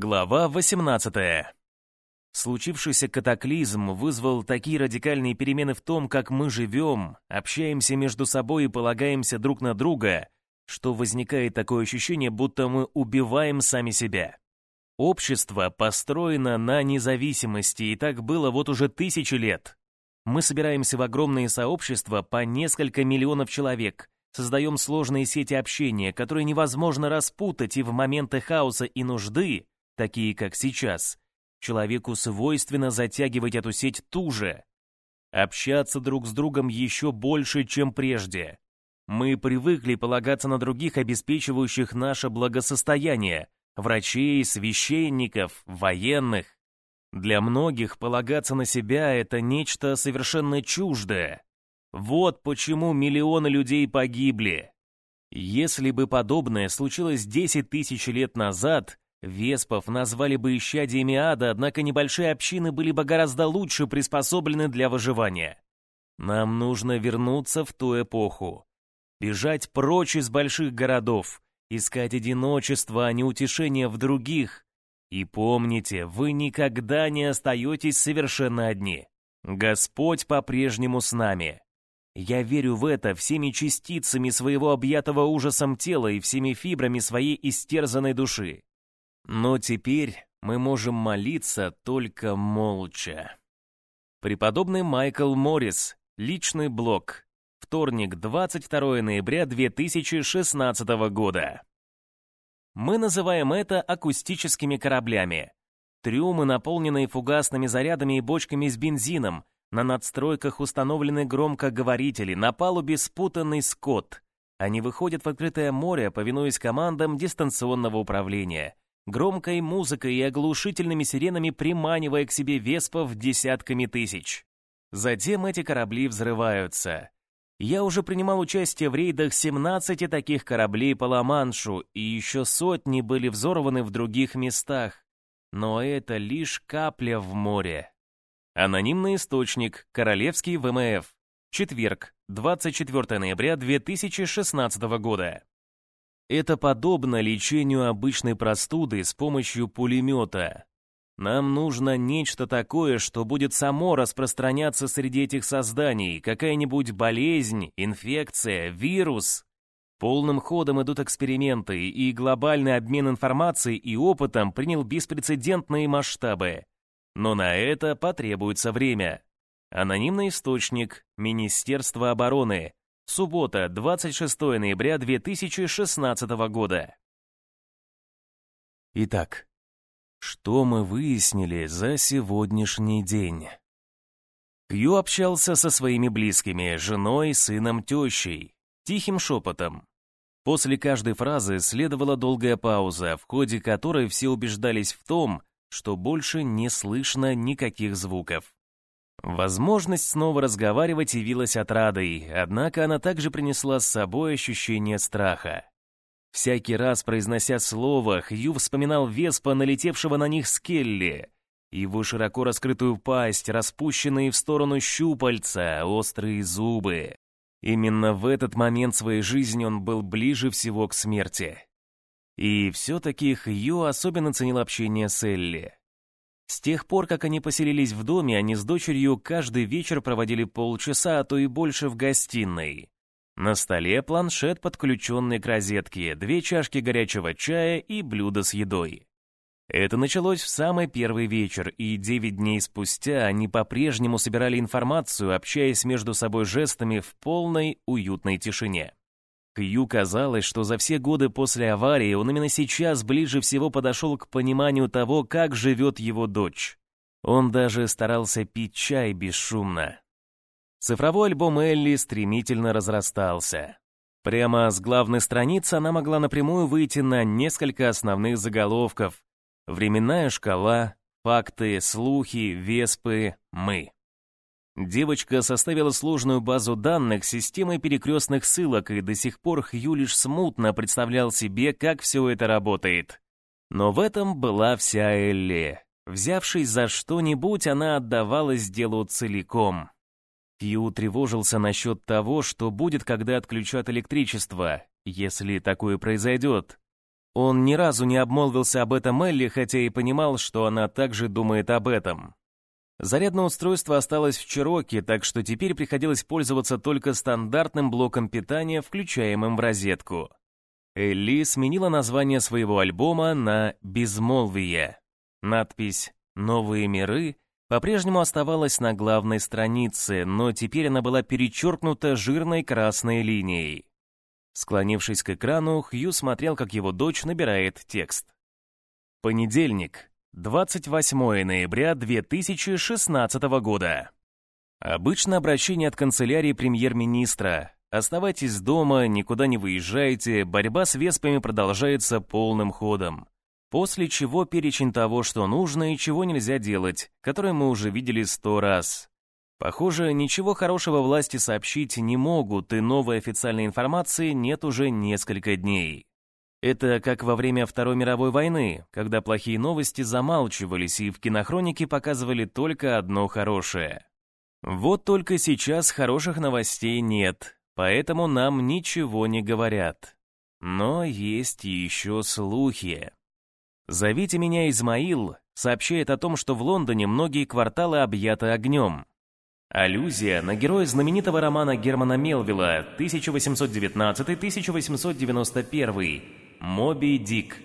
Глава 18. Случившийся катаклизм вызвал такие радикальные перемены в том, как мы живем, общаемся между собой и полагаемся друг на друга, что возникает такое ощущение, будто мы убиваем сами себя. Общество построено на независимости, и так было вот уже тысячи лет. Мы собираемся в огромные сообщества по несколько миллионов человек, создаем сложные сети общения, которые невозможно распутать, и в моменты хаоса и нужды, такие как сейчас, человеку свойственно затягивать эту сеть туже, общаться друг с другом еще больше, чем прежде. Мы привыкли полагаться на других, обеспечивающих наше благосостояние, врачей, священников, военных. Для многих полагаться на себя — это нечто совершенно чуждое. Вот почему миллионы людей погибли. Если бы подобное случилось 10 тысяч лет назад, Веспов назвали бы исчадиями ада, однако небольшие общины были бы гораздо лучше приспособлены для выживания. Нам нужно вернуться в ту эпоху бежать прочь из больших городов, искать одиночество, а не утешение в других. И помните, вы никогда не остаетесь совершенно одни. Господь по-прежнему с нами. Я верю в это всеми частицами своего объятого ужасом тела и всеми фибрами своей истерзанной души. Но теперь мы можем молиться только молча. Преподобный Майкл Моррис, личный блог, Вторник, 22 ноября 2016 года. Мы называем это акустическими кораблями. Трюмы, наполненные фугасными зарядами и бочками с бензином, на надстройках установлены громкоговорители, на палубе спутанный скот. Они выходят в открытое море, повинуясь командам дистанционного управления, громкой музыкой и оглушительными сиренами приманивая к себе веспов десятками тысяч. Затем эти корабли взрываются. Я уже принимал участие в рейдах 17 таких кораблей по Ла-Маншу, и еще сотни были взорваны в других местах. Но это лишь капля в море. Анонимный источник. Королевский ВМФ. Четверг, 24 ноября 2016 года. Это подобно лечению обычной простуды с помощью пулемета. Нам нужно нечто такое, что будет само распространяться среди этих созданий, какая-нибудь болезнь, инфекция, вирус. Полным ходом идут эксперименты, и глобальный обмен информацией и опытом принял беспрецедентные масштабы. Но на это потребуется время. Анонимный источник Министерство обороны. Суббота, 26 ноября 2016 года. Итак, что мы выяснили за сегодняшний день? Кью общался со своими близкими, женой, сыном, тещей, тихим шепотом. После каждой фразы следовала долгая пауза, в ходе которой все убеждались в том, что больше не слышно никаких звуков. Возможность снова разговаривать явилась отрадой, однако она также принесла с собой ощущение страха. Всякий раз, произнося слово, Хью вспоминал Веспа, налетевшего на них Скелли, его широко раскрытую пасть, распущенные в сторону щупальца, острые зубы. Именно в этот момент своей жизни он был ближе всего к смерти. И все-таки Хью особенно ценил общение с Элли. С тех пор, как они поселились в доме, они с дочерью каждый вечер проводили полчаса, а то и больше в гостиной. На столе планшет, подключенный к розетке, две чашки горячего чая и блюдо с едой. Это началось в самый первый вечер, и девять дней спустя они по-прежнему собирали информацию, общаясь между собой жестами в полной уютной тишине. Кью казалось, что за все годы после аварии он именно сейчас ближе всего подошел к пониманию того, как живет его дочь. Он даже старался пить чай бесшумно. Цифровой альбом Элли стремительно разрастался. Прямо с главной страницы она могла напрямую выйти на несколько основных заголовков. Временная шкала, факты, слухи, веспы, мы. Девочка составила сложную базу данных с системой перекрестных ссылок, и до сих пор Хью лишь смутно представлял себе, как все это работает. Но в этом была вся Элли. Взявшись за что-нибудь, она отдавалась делу целиком. Кью тревожился насчет того, что будет, когда отключат электричество, если такое произойдет. Он ни разу не обмолвился об этом Элли, хотя и понимал, что она также думает об этом. Зарядное устройство осталось в Чироке, так что теперь приходилось пользоваться только стандартным блоком питания, включаемым в розетку. Элли сменила название своего альбома на «Безмолвие». Надпись «Новые миры» по-прежнему оставалась на главной странице, но теперь она была перечеркнута жирной красной линией. Склонившись к экрану, Хью смотрел, как его дочь набирает текст. Понедельник, 28 ноября 2016 года. Обычно обращение от канцелярии премьер-министра. Оставайтесь дома, никуда не выезжайте, борьба с веспами продолжается полным ходом. После чего перечень того, что нужно и чего нельзя делать, который мы уже видели сто раз. Похоже, ничего хорошего власти сообщить не могут, и новой официальной информации нет уже несколько дней. Это как во время Второй мировой войны, когда плохие новости замалчивались и в кинохронике показывали только одно хорошее. Вот только сейчас хороших новостей нет, поэтому нам ничего не говорят. Но есть еще слухи. «Зовите меня Измаил» сообщает о том, что в Лондоне многие кварталы объяты огнем. Аллюзия на героя знаменитого романа Германа Мелвилла 1819-1891 «Моби Дик».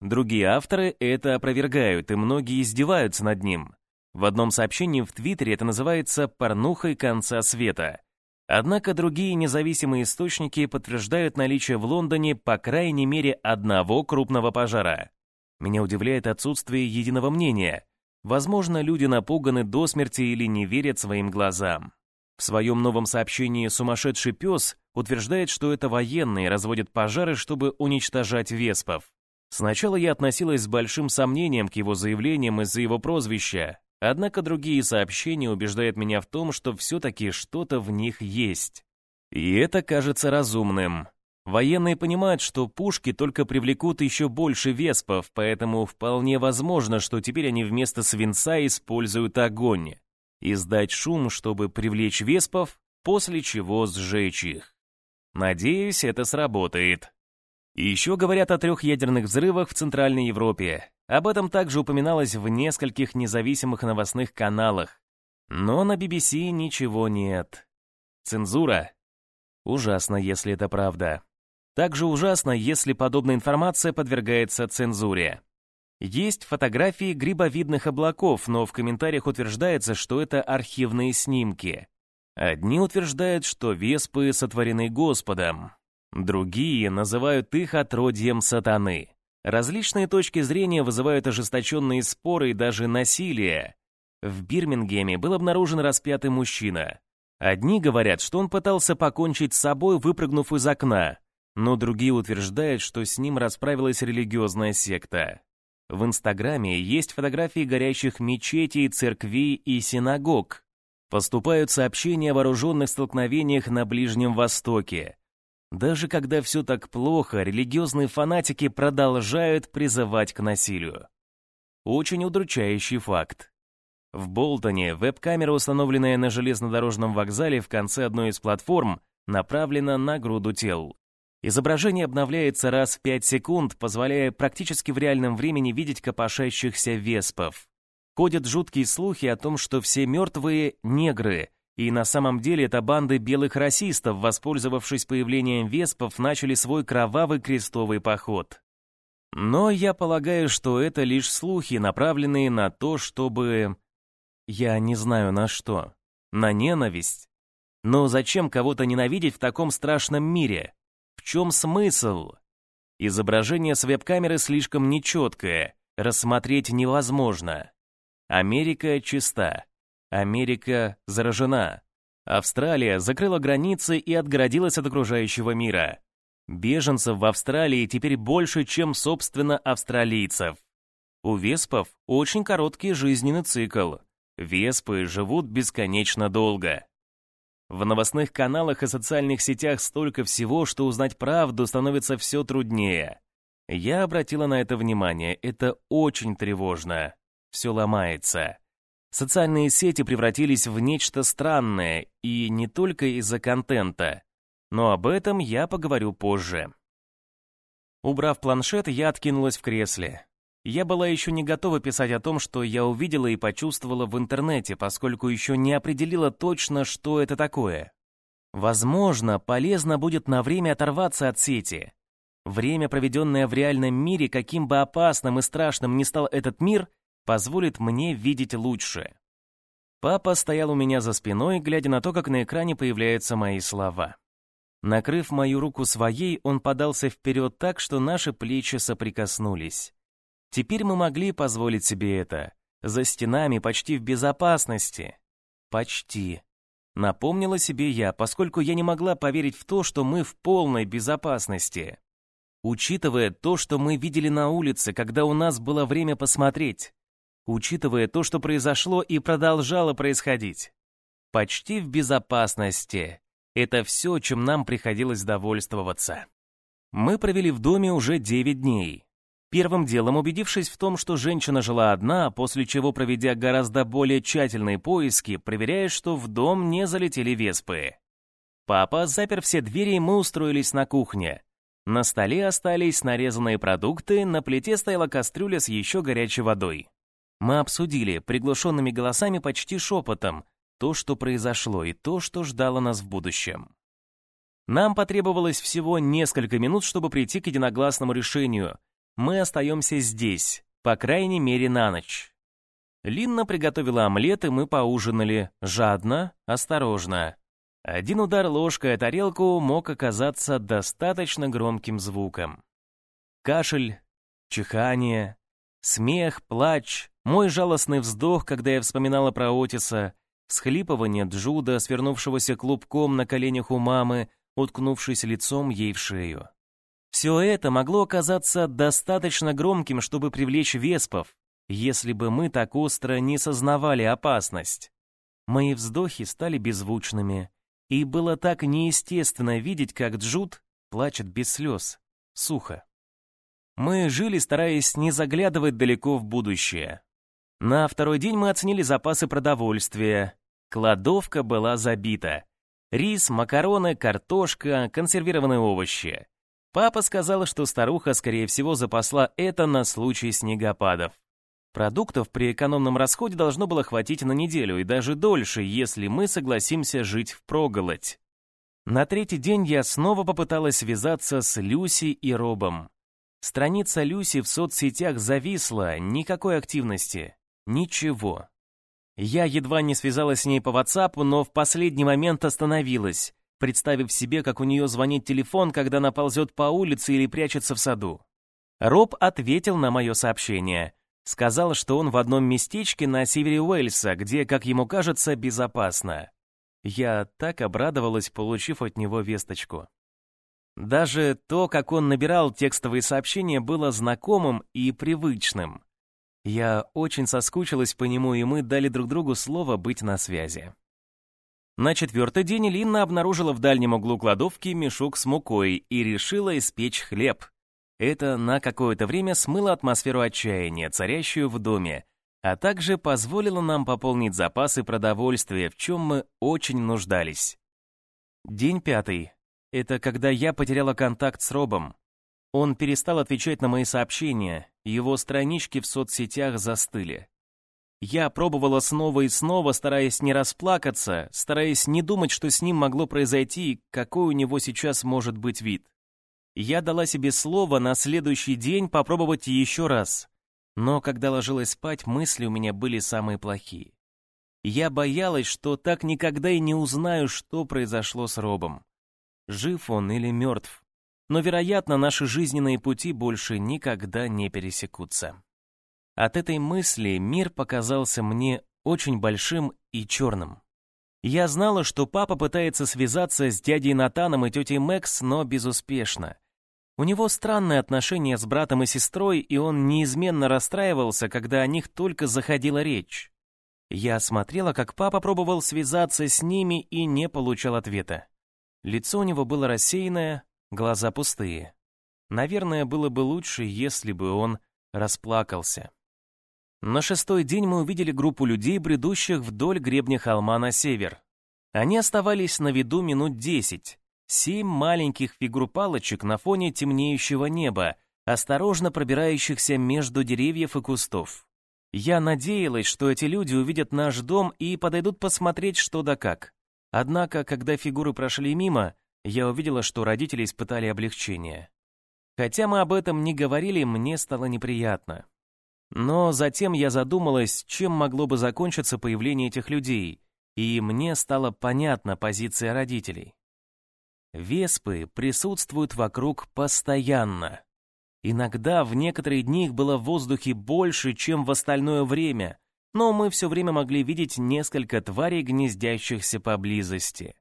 Другие авторы это опровергают, и многие издеваются над ним. В одном сообщении в Твиттере это называется «порнухой конца света». Однако другие независимые источники подтверждают наличие в Лондоне по крайней мере одного крупного пожара. Меня удивляет отсутствие единого мнения – Возможно, люди напуганы до смерти или не верят своим глазам. В своем новом сообщении «Сумасшедший пес» утверждает, что это военные разводят пожары, чтобы уничтожать веспов. Сначала я относилась с большим сомнением к его заявлениям из-за его прозвища, однако другие сообщения убеждают меня в том, что все-таки что-то в них есть. И это кажется разумным. Военные понимают, что пушки только привлекут еще больше веспов, поэтому вполне возможно, что теперь они вместо свинца используют огонь. Издать шум, чтобы привлечь веспов, после чего сжечь их. Надеюсь, это сработает. еще говорят о трех ядерных взрывах в Центральной Европе. Об этом также упоминалось в нескольких независимых новостных каналах. Но на BBC ничего нет. Цензура. Ужасно, если это правда. Также ужасно, если подобная информация подвергается цензуре. Есть фотографии грибовидных облаков, но в комментариях утверждается, что это архивные снимки. Одни утверждают, что веспы сотворены Господом. Другие называют их отродьем сатаны. Различные точки зрения вызывают ожесточенные споры и даже насилие. В Бирмингеме был обнаружен распятый мужчина. Одни говорят, что он пытался покончить с собой, выпрыгнув из окна, но другие утверждают, что с ним расправилась религиозная секта. В Инстаграме есть фотографии горящих мечетей, церквей и синагог. Поступают сообщения о вооруженных столкновениях на Ближнем Востоке. Даже когда все так плохо, религиозные фанатики продолжают призывать к насилию. Очень удручающий факт. В Болтоне веб-камера, установленная на железнодорожном вокзале в конце одной из платформ, направлена на груду тел. Изображение обновляется раз в 5 секунд, позволяя практически в реальном времени видеть копошащихся веспов. Ходят жуткие слухи о том, что все мертвые — негры, и на самом деле это банды белых расистов, воспользовавшись появлением веспов, начали свой кровавый крестовый поход. Но я полагаю, что это лишь слухи, направленные на то, чтобы... Я не знаю на что. На ненависть. Но зачем кого-то ненавидеть в таком страшном мире? Чем смысл? Изображение с веб-камеры слишком нечеткое, рассмотреть невозможно. Америка чиста. Америка заражена. Австралия закрыла границы и отгородилась от окружающего мира. Беженцев в Австралии теперь больше, чем, собственно, австралийцев. У веспов очень короткий жизненный цикл. Веспы живут бесконечно долго. В новостных каналах и социальных сетях столько всего, что узнать правду становится все труднее. Я обратила на это внимание, это очень тревожно. Все ломается. Социальные сети превратились в нечто странное, и не только из-за контента. Но об этом я поговорю позже. Убрав планшет, я откинулась в кресле. Я была еще не готова писать о том, что я увидела и почувствовала в интернете, поскольку еще не определила точно, что это такое. Возможно, полезно будет на время оторваться от сети. Время, проведенное в реальном мире, каким бы опасным и страшным ни стал этот мир, позволит мне видеть лучше. Папа стоял у меня за спиной, глядя на то, как на экране появляются мои слова. Накрыв мою руку своей, он подался вперед так, что наши плечи соприкоснулись. Теперь мы могли позволить себе это. За стенами, почти в безопасности. Почти. Напомнила себе я, поскольку я не могла поверить в то, что мы в полной безопасности. Учитывая то, что мы видели на улице, когда у нас было время посмотреть. Учитывая то, что произошло и продолжало происходить. Почти в безопасности. Это все, чем нам приходилось довольствоваться. Мы провели в доме уже 9 дней. Первым делом убедившись в том, что женщина жила одна, после чего, проведя гораздо более тщательные поиски, проверяя, что в дом не залетели веспы. Папа запер все двери, и мы устроились на кухне. На столе остались нарезанные продукты, на плите стояла кастрюля с еще горячей водой. Мы обсудили приглушенными голосами почти шепотом то, что произошло, и то, что ждало нас в будущем. Нам потребовалось всего несколько минут, чтобы прийти к единогласному решению — мы остаемся здесь, по крайней мере на ночь. Линна приготовила омлет, и мы поужинали жадно, осторожно. Один удар ложкой о тарелку мог оказаться достаточно громким звуком. Кашель, чихание, смех, плач, мой жалостный вздох, когда я вспоминала про Отиса, всхлипывание Джуда, свернувшегося клубком на коленях у мамы, уткнувшись лицом ей в шею. Все это могло оказаться достаточно громким, чтобы привлечь веспов, если бы мы так остро не сознавали опасность. Мои вздохи стали беззвучными, и было так неестественно видеть, как Джуд плачет без слез, сухо. Мы жили, стараясь не заглядывать далеко в будущее. На второй день мы оценили запасы продовольствия. Кладовка была забита. Рис, макароны, картошка, консервированные овощи. Папа сказал, что старуха, скорее всего, запасла это на случай снегопадов. Продуктов при экономном расходе должно было хватить на неделю и даже дольше, если мы согласимся жить впроголодь. На третий день я снова попыталась связаться с Люси и Робом. Страница Люси в соцсетях зависла, никакой активности, ничего. Я едва не связалась с ней по WhatsApp, но в последний момент остановилась представив себе, как у нее звонит телефон, когда она ползет по улице или прячется в саду. Роб ответил на мое сообщение. Сказал, что он в одном местечке на севере Уэльса, где, как ему кажется, безопасно. Я так обрадовалась, получив от него весточку. Даже то, как он набирал текстовые сообщения, было знакомым и привычным. Я очень соскучилась по нему, и мы дали друг другу слово быть на связи. На четвертый день Линна обнаружила в дальнем углу кладовки мешок с мукой и решила испечь хлеб. Это на какое-то время смыло атмосферу отчаяния, царящую в доме, а также позволило нам пополнить запасы продовольствия, в чем мы очень нуждались. День пятый. Это когда я потеряла контакт с Робом. Он перестал отвечать на мои сообщения, его странички в соцсетях застыли. Я пробовала снова и снова, стараясь не расплакаться, стараясь не думать, что с ним могло произойти и какой у него сейчас может быть вид. Я дала себе слово на следующий день попробовать еще раз. Но когда ложилась спать, мысли у меня были самые плохие. Я боялась, что так никогда и не узнаю, что произошло с Робом. Жив он или мертв. Но, вероятно, наши жизненные пути больше никогда не пересекутся. От этой мысли мир показался мне очень большим и черным. Я знала, что папа пытается связаться с дядей Натаном и тетей Мэкс, но безуспешно. У него странные отношения с братом и сестрой, и он неизменно расстраивался, когда о них только заходила речь. Я смотрела, как папа пробовал связаться с ними и не получал ответа. Лицо у него было рассеянное, глаза пустые. Наверное, было бы лучше, если бы он расплакался. На шестой день мы увидели группу людей, бредущих вдоль гребня холма на север. Они оставались на виду минут десять. Семь маленьких фигур палочек на фоне темнеющего неба, осторожно пробирающихся между деревьев и кустов. Я надеялась, что эти люди увидят наш дом и подойдут посмотреть что да как. Однако, когда фигуры прошли мимо, я увидела, что родители испытали облегчение. Хотя мы об этом не говорили, мне стало неприятно. Но затем я задумалась, чем могло бы закончиться появление этих людей, и мне стала понятна позиция родителей. Веспы присутствуют вокруг постоянно. Иногда в некоторые дни их было в воздухе больше, чем в остальное время, но мы все время могли видеть несколько тварей, гнездящихся поблизости.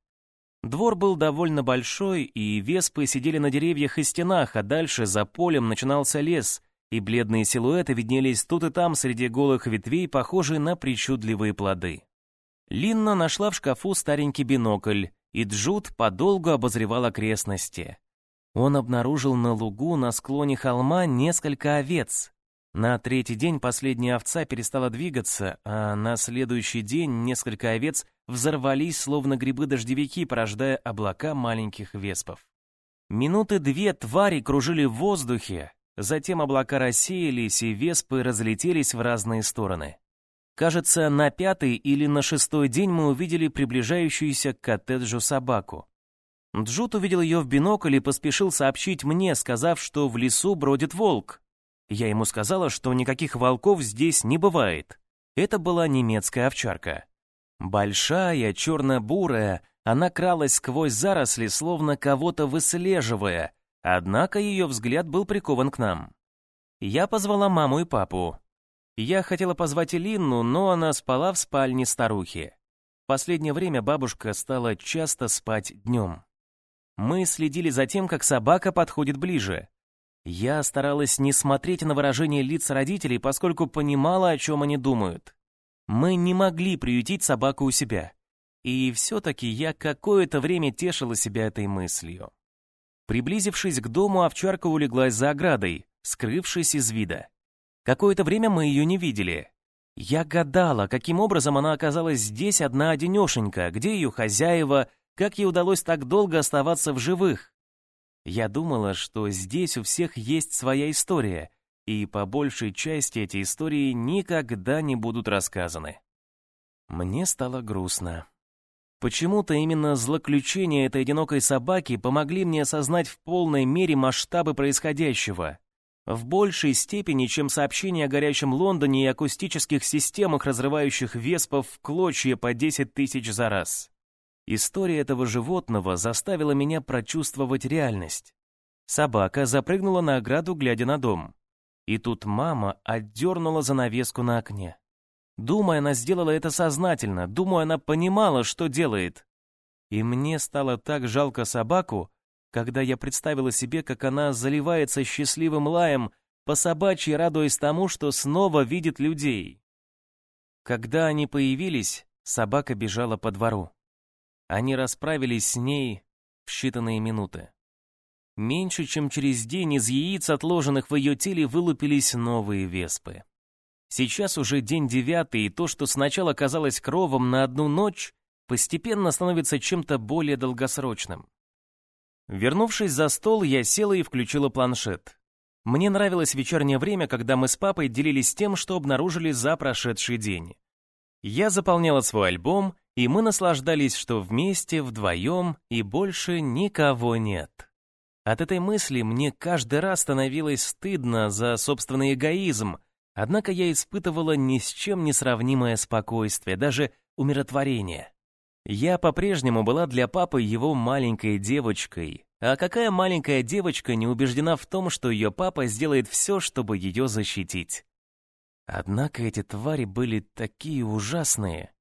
Двор был довольно большой, и веспы сидели на деревьях и стенах, а дальше за полем начинался лес, и бледные силуэты виднелись тут и там среди голых ветвей, похожие на причудливые плоды. Линна нашла в шкафу старенький бинокль, и Джуд подолгу обозревал окрестности. Он обнаружил на лугу на склоне холма несколько овец. На третий день последняя овца перестала двигаться, а на следующий день несколько овец взорвались, словно грибы-дождевики, порождая облака маленьких веспов. Минуты две твари кружили в воздухе, затем облака рассеялись, и веспы разлетелись в разные стороны. Кажется, на пятый или на шестой день мы увидели приближающуюся к коттеджу собаку. Джут увидел ее в бинокль и поспешил сообщить мне, сказав, что в лесу бродит волк. Я ему сказала, что никаких волков здесь не бывает. Это была немецкая овчарка. Большая, черно-бурая, она кралась сквозь заросли, словно кого-то выслеживая, однако ее взгляд был прикован к нам. Я позвала маму и папу. Я хотела позвать Линну, но она спала в спальне старухи. В последнее время бабушка стала часто спать днем. Мы следили за тем, как собака подходит ближе. Я старалась не смотреть на выражение лиц родителей, поскольку понимала, о чем они думают. Мы не могли приютить собаку у себя. И все-таки я какое-то время тешила себя этой мыслью. Приблизившись к дому, овчарка улеглась за оградой, скрывшись из вида. Какое-то время мы ее не видели. Я гадала, каким образом она оказалась здесь одна-одинешенька, где ее хозяева, как ей удалось так долго оставаться в живых. Я думала, что здесь у всех есть своя история, и по большей части эти истории никогда не будут рассказаны. Мне стало грустно. Почему-то именно злоключения этой одинокой собаки помогли мне осознать в полной мере масштабы происходящего. В большей степени, чем сообщение о горящем Лондоне и акустических системах, разрывающих веспов в клочья по 10 тысяч за раз. История этого животного заставила меня прочувствовать реальность. Собака запрыгнула на ограду, глядя на дом. И тут мама отдернула занавеску на окне. Думаю, она сделала это сознательно, думаю, она понимала, что делает. И мне стало так жалко собаку, когда я представила себе, как она заливается счастливым лаем, по собачьи радуясь тому, что снова видит людей. Когда они появились, собака бежала по двору. Они расправились с ней в считанные минуты. Меньше чем через день из яиц, отложенных в ее теле, вылупились новые веспы. Сейчас уже день девятый, и то, что сначала казалось кровом на одну ночь, постепенно становится чем-то более долгосрочным. Вернувшись за стол, я села и включила планшет. Мне нравилось вечернее время, когда мы с папой делились тем, что обнаружили за прошедший день. Я заполняла свой альбом, и мы наслаждались, что вместе, вдвоем, и больше никого нет. От этой мысли мне каждый раз становилось стыдно за собственный эгоизм, однако я испытывала ни с чем не сравнимое спокойствие, даже умиротворение. Я по-прежнему была для папы его маленькой девочкой. А какая маленькая девочка не убеждена в том, что ее папа сделает все, чтобы ее защитить? Однако эти твари были такие ужасные.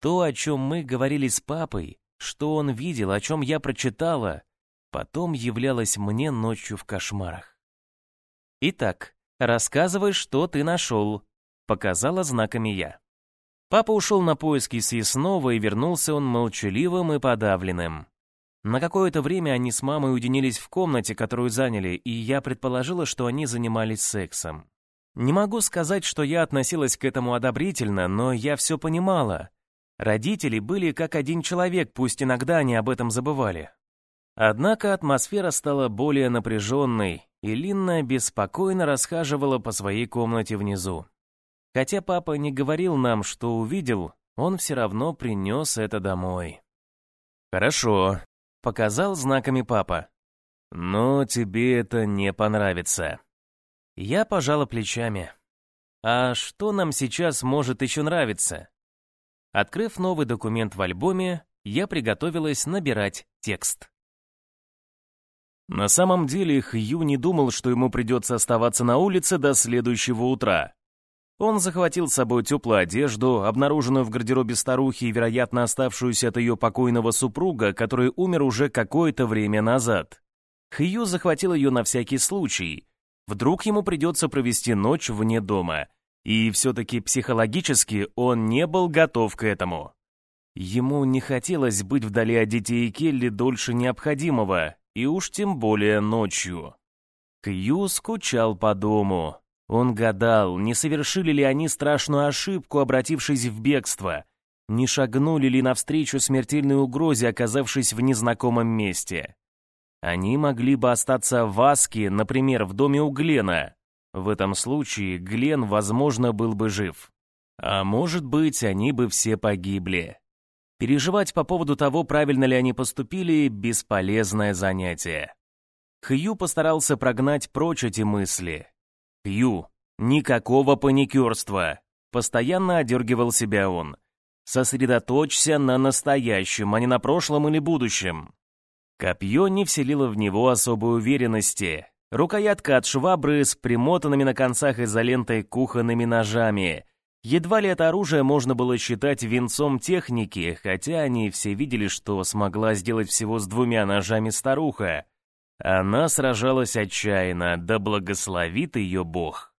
То, о чем мы говорили с папой, что он видел, о чем я прочитала, потом являлось мне ночью в кошмарах. «Итак, рассказывай, что ты нашел», — показала знаками я. Папа ушел на поиски съестного, и вернулся он молчаливым и подавленным. На какое-то время они с мамой уединились в комнате, которую заняли, и я предположила, что они занимались сексом. Не могу сказать, что я относилась к этому одобрительно, но я все понимала. Родители были как один человек, пусть иногда они об этом забывали. Однако атмосфера стала более напряженной, и Линна беспокойно расхаживала по своей комнате внизу. Хотя папа не говорил нам, что увидел, он все равно принес это домой. «Хорошо», — показал знаками папа. «Но тебе это не понравится». Я пожала плечами. «А что нам сейчас может еще нравиться?» Открыв новый документ в альбоме, я приготовилась набирать текст. На самом деле Хью не думал, что ему придется оставаться на улице до следующего утра. Он захватил с собой теплую одежду, обнаруженную в гардеробе старухи и, вероятно, оставшуюся от ее покойного супруга, который умер уже какое-то время назад. Хью захватил ее на всякий случай. Вдруг ему придется провести ночь вне дома. И все-таки психологически он не был готов к этому. Ему не хотелось быть вдали от детей Келли дольше необходимого, и уж тем более ночью. Кью скучал по дому. Он гадал, не совершили ли они страшную ошибку, обратившись в бегство, не шагнули ли навстречу смертельной угрозе, оказавшись в незнакомом месте. Они могли бы остаться в Аске, например, в доме у Глена. В этом случае Глен, возможно, был бы жив. А может быть, они бы все погибли. Переживать по поводу того, правильно ли они поступили, бесполезное занятие. Хью постарался прогнать прочь эти мысли. Хью, никакого паникерства. Постоянно одергивал себя он. Сосредоточься на настоящем, а не на прошлом или будущем. Копье не вселило в него особой уверенности. Рукоятка от швабры с примотанными на концах изолентой кухонными ножами — Едва ли это оружие можно было считать венцом техники, хотя они все видели, что смогла сделать всего с двумя ножами старуха. Она сражалась отчаянно, да благословит ее Бог.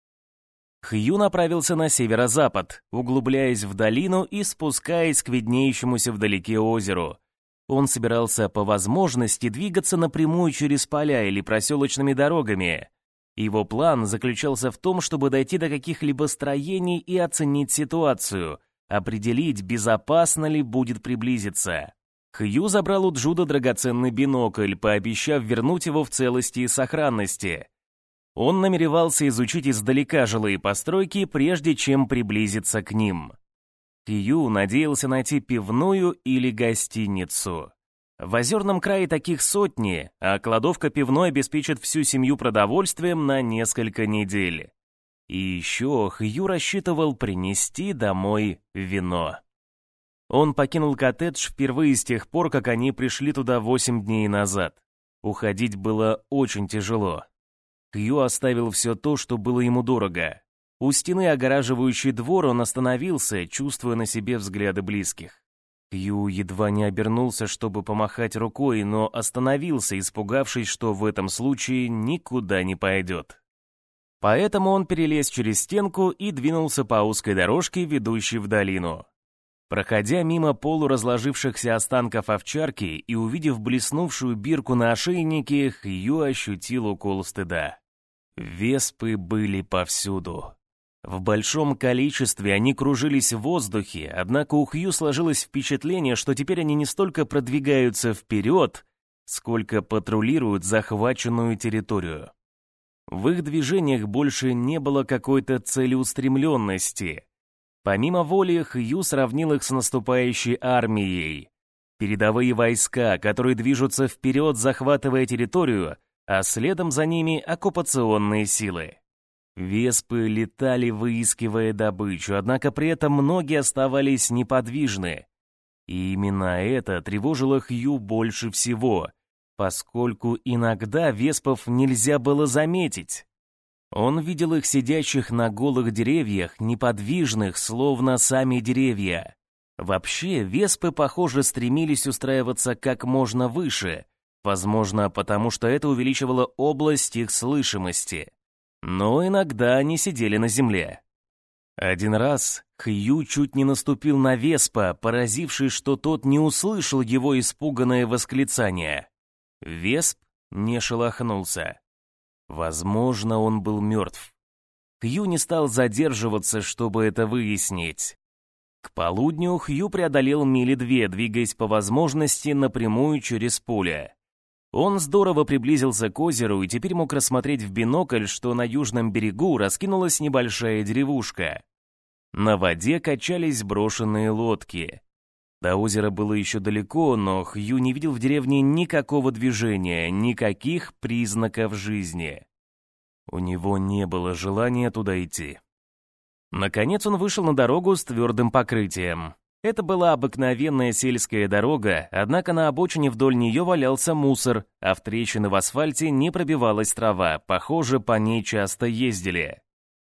Хью направился на северо-запад, углубляясь в долину и спускаясь к виднеющемуся вдалеке озеру. Он собирался по возможности двигаться напрямую через поля или проселочными дорогами. Его план заключался в том, чтобы дойти до каких-либо строений и оценить ситуацию, определить, безопасно ли будет приблизиться. Хью забрал у Джуда драгоценный бинокль, пообещав вернуть его в целости и сохранности. Он намеревался изучить издалека жилые постройки, прежде чем приблизиться к ним. Хью надеялся найти пивную или гостиницу. В озерном крае таких сотни, а кладовка пивной обеспечит всю семью продовольствием на несколько недель. И еще Хью рассчитывал принести домой вино. Он покинул коттедж впервые с тех пор, как они пришли туда восемь дней назад. Уходить было очень тяжело. Хью оставил все то, что было ему дорого. У стены, огораживающей двор, он остановился, чувствуя на себе взгляды близких. Кью едва не обернулся, чтобы помахать рукой, но остановился, испугавшись, что в этом случае никуда не пойдет. Поэтому он перелез через стенку и двинулся по узкой дорожке, ведущей в долину. Проходя мимо полуразложившихся останков овчарки и увидев блеснувшую бирку на ошейнике, Хью ощутил укол стыда. Веспы были повсюду. В большом количестве они кружились в воздухе, однако у Хью сложилось впечатление, что теперь они не столько продвигаются вперед, сколько патрулируют захваченную территорию. В их движениях больше не было какой-то целеустремленности. Помимо воли, Хью сравнил их с наступающей армией. Передовые войска, которые движутся вперед, захватывая территорию, а следом за ними оккупационные силы. Веспы летали, выискивая добычу, однако при этом многие оставались неподвижны. И именно это тревожило Хью больше всего, поскольку иногда веспов нельзя было заметить. Он видел их сидящих на голых деревьях, неподвижных, словно сами деревья. Вообще, веспы, похоже, стремились устраиваться как можно выше, возможно, потому что это увеличивало область их слышимости но иногда они сидели на земле. Один раз Хью чуть не наступил на Веспа, поразившись, что тот не услышал его испуганное восклицание. Весп не шелохнулся. Возможно, он был мертв. Хью не стал задерживаться, чтобы это выяснить. К полудню Хью преодолел мили две, двигаясь по возможности напрямую через поле. Он здорово приблизился к озеру и теперь мог рассмотреть в бинокль, что на южном берегу раскинулась небольшая деревушка. На воде качались брошенные лодки. До озера было еще далеко, но Хью не видел в деревне никакого движения, никаких признаков жизни. У него не было желания туда идти. Наконец он вышел на дорогу с твердым покрытием. Это была обыкновенная сельская дорога, однако на обочине вдоль нее валялся мусор, а в трещины в асфальте не пробивалась трава, похоже, по ней часто ездили.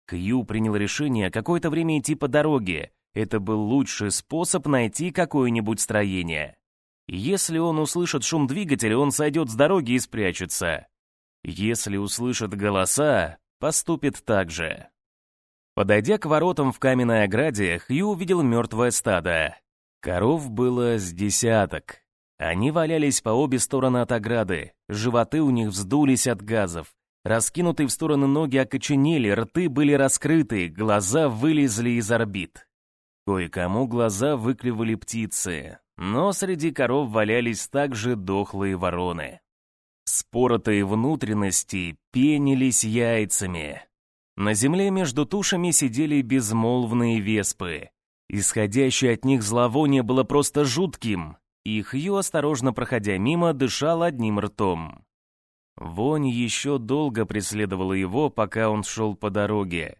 Кью принял решение какое-то время идти по дороге. Это был лучший способ найти какое-нибудь строение. Если он услышит шум двигателя, он сойдет с дороги и спрячется. Если услышит голоса, поступит так же. Подойдя к воротам в каменной ограде, Хью увидел мертвое стадо. Коров было с десяток. Они валялись по обе стороны от ограды, животы у них вздулись от газов. Раскинутые в стороны ноги окоченели, рты были раскрыты, глаза вылезли из орбит. Кое-кому глаза выклевали птицы, но среди коров валялись также дохлые вороны. Споротые внутренности пенились яйцами, на земле между тушами сидели безмолвные веспы. Исходящее от них зловоние было просто жутким, и Хью, осторожно проходя мимо, дышал одним ртом. Вонь еще долго преследовала его, пока он шел по дороге.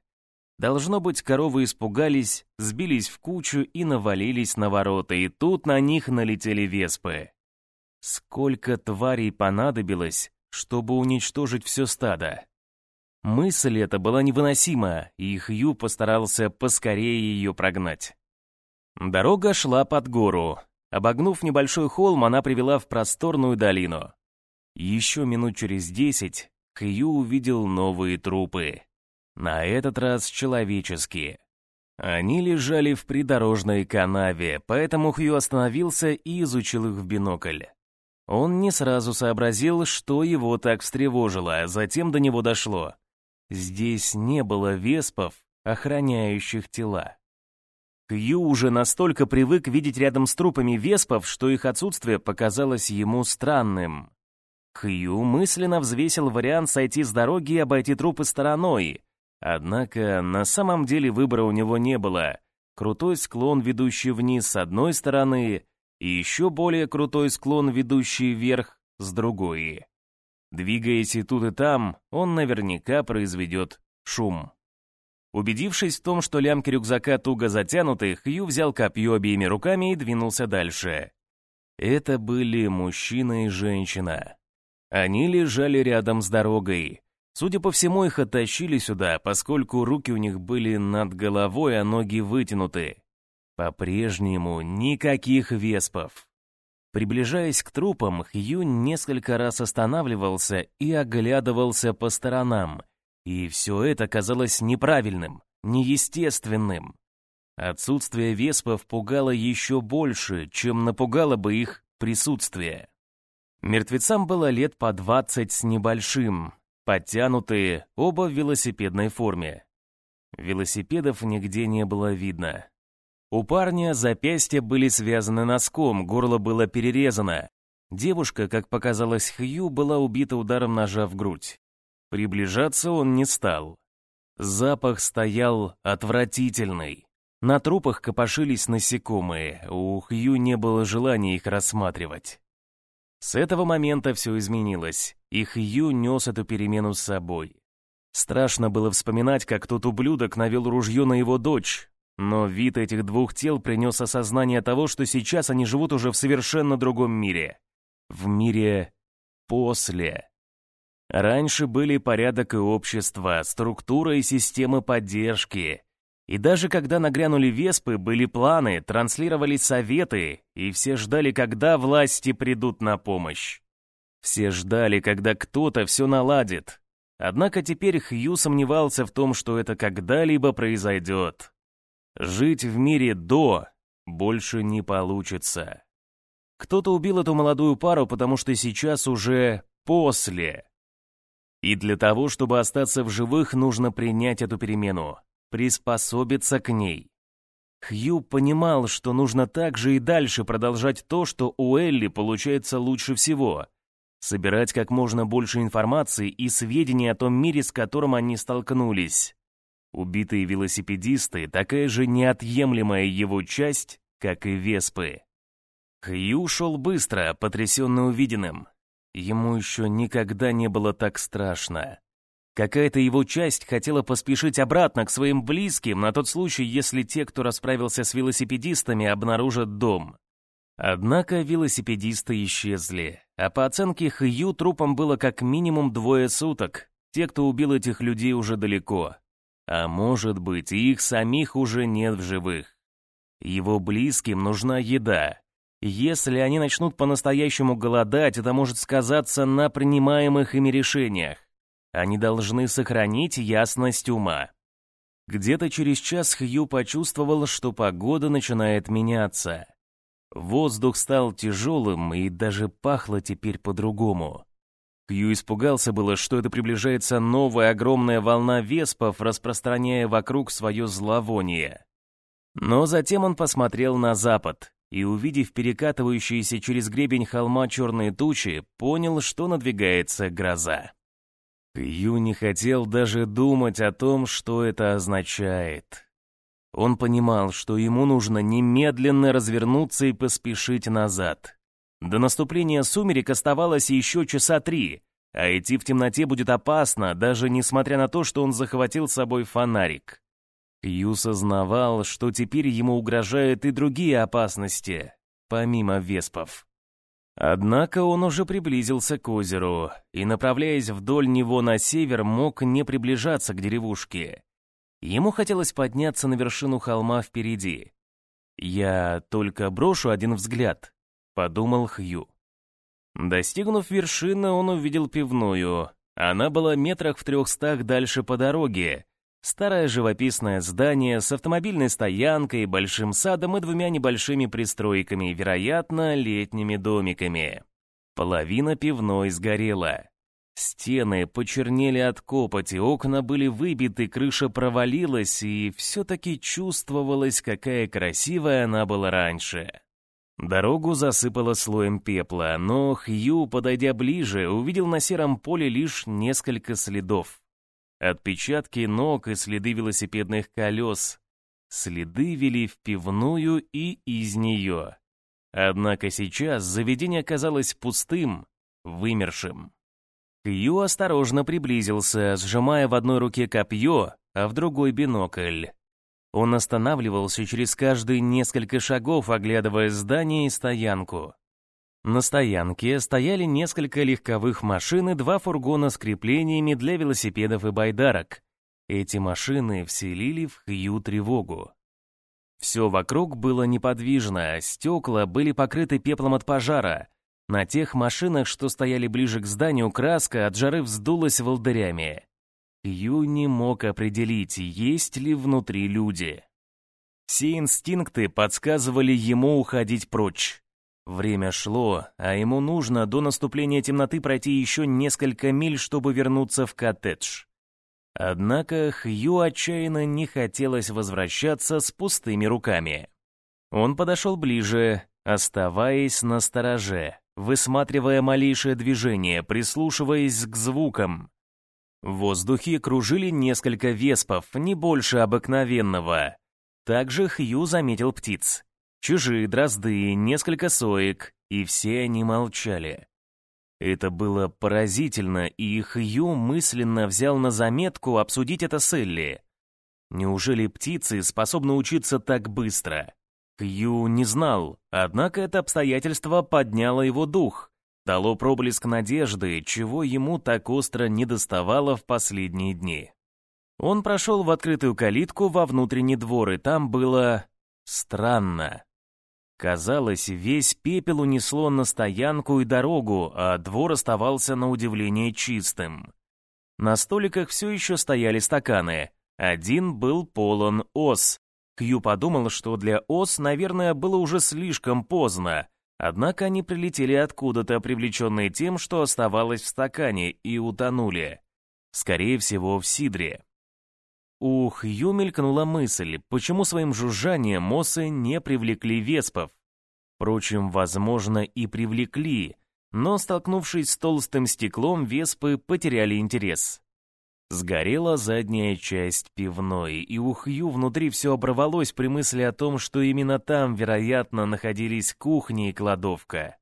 Должно быть, коровы испугались, сбились в кучу и навалились на ворота, и тут на них налетели веспы. Сколько тварей понадобилось, чтобы уничтожить все стадо? Мысль эта была невыносима, и Хью постарался поскорее ее прогнать. Дорога шла под гору. Обогнув небольшой холм, она привела в просторную долину. Еще минут через десять Хью увидел новые трупы. На этот раз человеческие. Они лежали в придорожной канаве, поэтому Хью остановился и изучил их в бинокль. Он не сразу сообразил, что его так встревожило, а затем до него дошло. Здесь не было веспов, охраняющих тела. Кью уже настолько привык видеть рядом с трупами веспов, что их отсутствие показалось ему странным. Хью мысленно взвесил вариант сойти с дороги и обойти трупы стороной. Однако на самом деле выбора у него не было. Крутой склон, ведущий вниз с одной стороны, и еще более крутой склон, ведущий вверх с другой. Двигаясь и тут и там, он наверняка произведет шум. Убедившись в том, что лямки рюкзака туго затянуты, Хью взял копье обеими руками и двинулся дальше. Это были мужчина и женщина. Они лежали рядом с дорогой. Судя по всему, их оттащили сюда, поскольку руки у них были над головой, а ноги вытянуты. По-прежнему никаких веспов. Приближаясь к трупам, Хью несколько раз останавливался и оглядывался по сторонам, и все это казалось неправильным, неестественным. Отсутствие веспов пугало еще больше, чем напугало бы их присутствие. Мертвецам было лет по двадцать с небольшим, подтянутые, оба в велосипедной форме. Велосипедов нигде не было видно. У парня запястья были связаны носком, горло было перерезано. Девушка, как показалось Хью, была убита ударом ножа в грудь. Приближаться он не стал. Запах стоял отвратительный. На трупах копошились насекомые, у Хью не было желания их рассматривать. С этого момента все изменилось, и Хью нес эту перемену с собой. Страшно было вспоминать, как тот ублюдок навел ружье на его дочь, но вид этих двух тел принес осознание того, что сейчас они живут уже в совершенно другом мире. В мире после. Раньше были порядок и общество, структура и системы поддержки. И даже когда нагрянули веспы, были планы, транслировались советы, и все ждали, когда власти придут на помощь. Все ждали, когда кто-то все наладит. Однако теперь Хью сомневался в том, что это когда-либо произойдет. Жить в мире до больше не получится. Кто-то убил эту молодую пару, потому что сейчас уже после. И для того, чтобы остаться в живых, нужно принять эту перемену, приспособиться к ней. Хью понимал, что нужно также и дальше продолжать то, что у Элли получается лучше всего. собирать как можно больше информации и сведений о том мире, с которым они столкнулись. Убитые велосипедисты — такая же неотъемлемая его часть, как и веспы. Хью шел быстро, потрясенный увиденным. Ему еще никогда не было так страшно. Какая-то его часть хотела поспешить обратно к своим близким на тот случай, если те, кто расправился с велосипедистами, обнаружат дом. Однако велосипедисты исчезли, а по оценке Хью трупом было как минимум двое суток. Те, кто убил этих людей, уже далеко. А может быть, их самих уже нет в живых. Его близким нужна еда. Если они начнут по-настоящему голодать, это может сказаться на принимаемых ими решениях. Они должны сохранить ясность ума. Где-то через час Хью почувствовал, что погода начинает меняться. Воздух стал тяжелым и даже пахло теперь по-другому. Хью испугался было, что это приближается новая огромная волна веспов, распространяя вокруг свое зловоние. Но затем он посмотрел на запад и, увидев перекатывающиеся через гребень холма черные тучи, понял, что надвигается гроза. Ю не хотел даже думать о том, что это означает. Он понимал, что ему нужно немедленно развернуться и поспешить назад. До наступления сумерек оставалось еще часа три, а идти в темноте будет опасно, даже несмотря на то, что он захватил с собой фонарик. Ю сознавал, что теперь ему угрожают и другие опасности, помимо веспов. Однако он уже приблизился к озеру и, направляясь вдоль него на север, мог не приближаться к деревушке. Ему хотелось подняться на вершину холма впереди. «Я только брошу один взгляд», — подумал Хью. Достигнув вершины, он увидел пивную. Она была метрах в трехстах дальше по дороге. Старое живописное здание с автомобильной стоянкой, большим садом и двумя небольшими пристройками, вероятно, летними домиками. Половина пивной сгорела. Стены почернели от копоти, окна были выбиты, крыша провалилась, и все-таки чувствовалось, какая красивая она была раньше. Дорогу засыпало слоем пепла, но Хью, подойдя ближе, увидел на сером поле лишь несколько следов. Отпечатки ног и следы велосипедных колес. Следы вели в пивную и из нее. Однако сейчас заведение казалось пустым, вымершим. Кью осторожно приблизился, сжимая в одной руке копье, а в другой бинокль. Он останавливался через каждые несколько шагов, оглядывая здание и стоянку. На стоянке стояли несколько легковых машин и два фургона с креплениями для велосипедов и байдарок. Эти машины вселили в Хью тревогу. Все вокруг было неподвижно, стекла были покрыты пеплом от пожара, на тех машинах, что стояли ближе к зданию, краска от жары вздулась волдырями. Ю не мог определить, есть ли внутри люди. Все инстинкты подсказывали ему уходить прочь. Время шло, а ему нужно до наступления темноты пройти еще несколько миль, чтобы вернуться в коттедж. Однако Хью отчаянно не хотелось возвращаться с пустыми руками. Он подошел ближе, оставаясь на стороже высматривая малейшее движение, прислушиваясь к звукам. В воздухе кружили несколько веспов, не больше обыкновенного. Также Хью заметил птиц. Чужие дрозды, несколько соек, и все они молчали. Это было поразительно, и Хью мысленно взял на заметку обсудить это с Элли. Неужели птицы способны учиться так быстро? Кью не знал, однако это обстоятельство подняло его дух, дало проблеск надежды, чего ему так остро недоставало в последние дни. Он прошел в открытую калитку во внутренний двор, и там было... странно. Казалось, весь пепел унесло на стоянку и дорогу, а двор оставался на удивление чистым. На столиках все еще стояли стаканы. Один был полон ос, Кью подумал, что для ос, наверное, было уже слишком поздно, однако они прилетели откуда-то, привлеченные тем, что оставалось в стакане, и утонули. Скорее всего, в сидре. У Хью мелькнула мысль, почему своим жужжанием осы не привлекли веспов. Впрочем, возможно, и привлекли, но, столкнувшись с толстым стеклом, веспы потеряли интерес. Сгорела задняя часть пивной, и у Хью внутри все оборвалось при мысли о том, что именно там, вероятно, находились кухня и кладовка.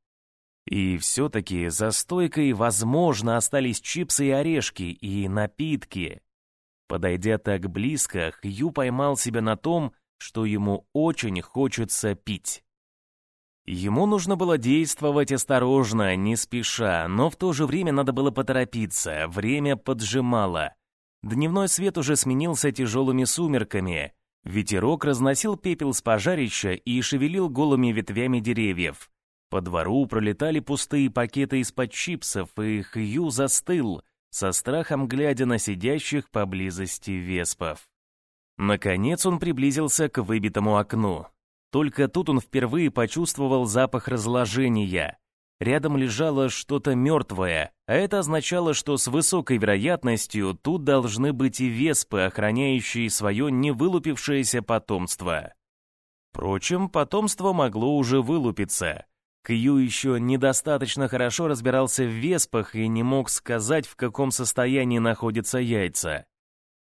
И все-таки за стойкой, возможно, остались чипсы и орешки, и напитки. Подойдя так близко, Хью поймал себя на том, что ему очень хочется пить. Ему нужно было действовать осторожно, не спеша, но в то же время надо было поторопиться, время поджимало. Дневной свет уже сменился тяжелыми сумерками. Ветерок разносил пепел с пожарища и шевелил голыми ветвями деревьев. По двору пролетали пустые пакеты из-под чипсов, и Хью застыл, со страхом глядя на сидящих поблизости веспов. Наконец он приблизился к выбитому окну. Только тут он впервые почувствовал запах разложения. Рядом лежало что-то мертвое, а это означало, что с высокой вероятностью тут должны быть и веспы, охраняющие свое невылупившееся потомство. Впрочем, потомство могло уже вылупиться — Кью еще недостаточно хорошо разбирался в веспах и не мог сказать, в каком состоянии находятся яйца.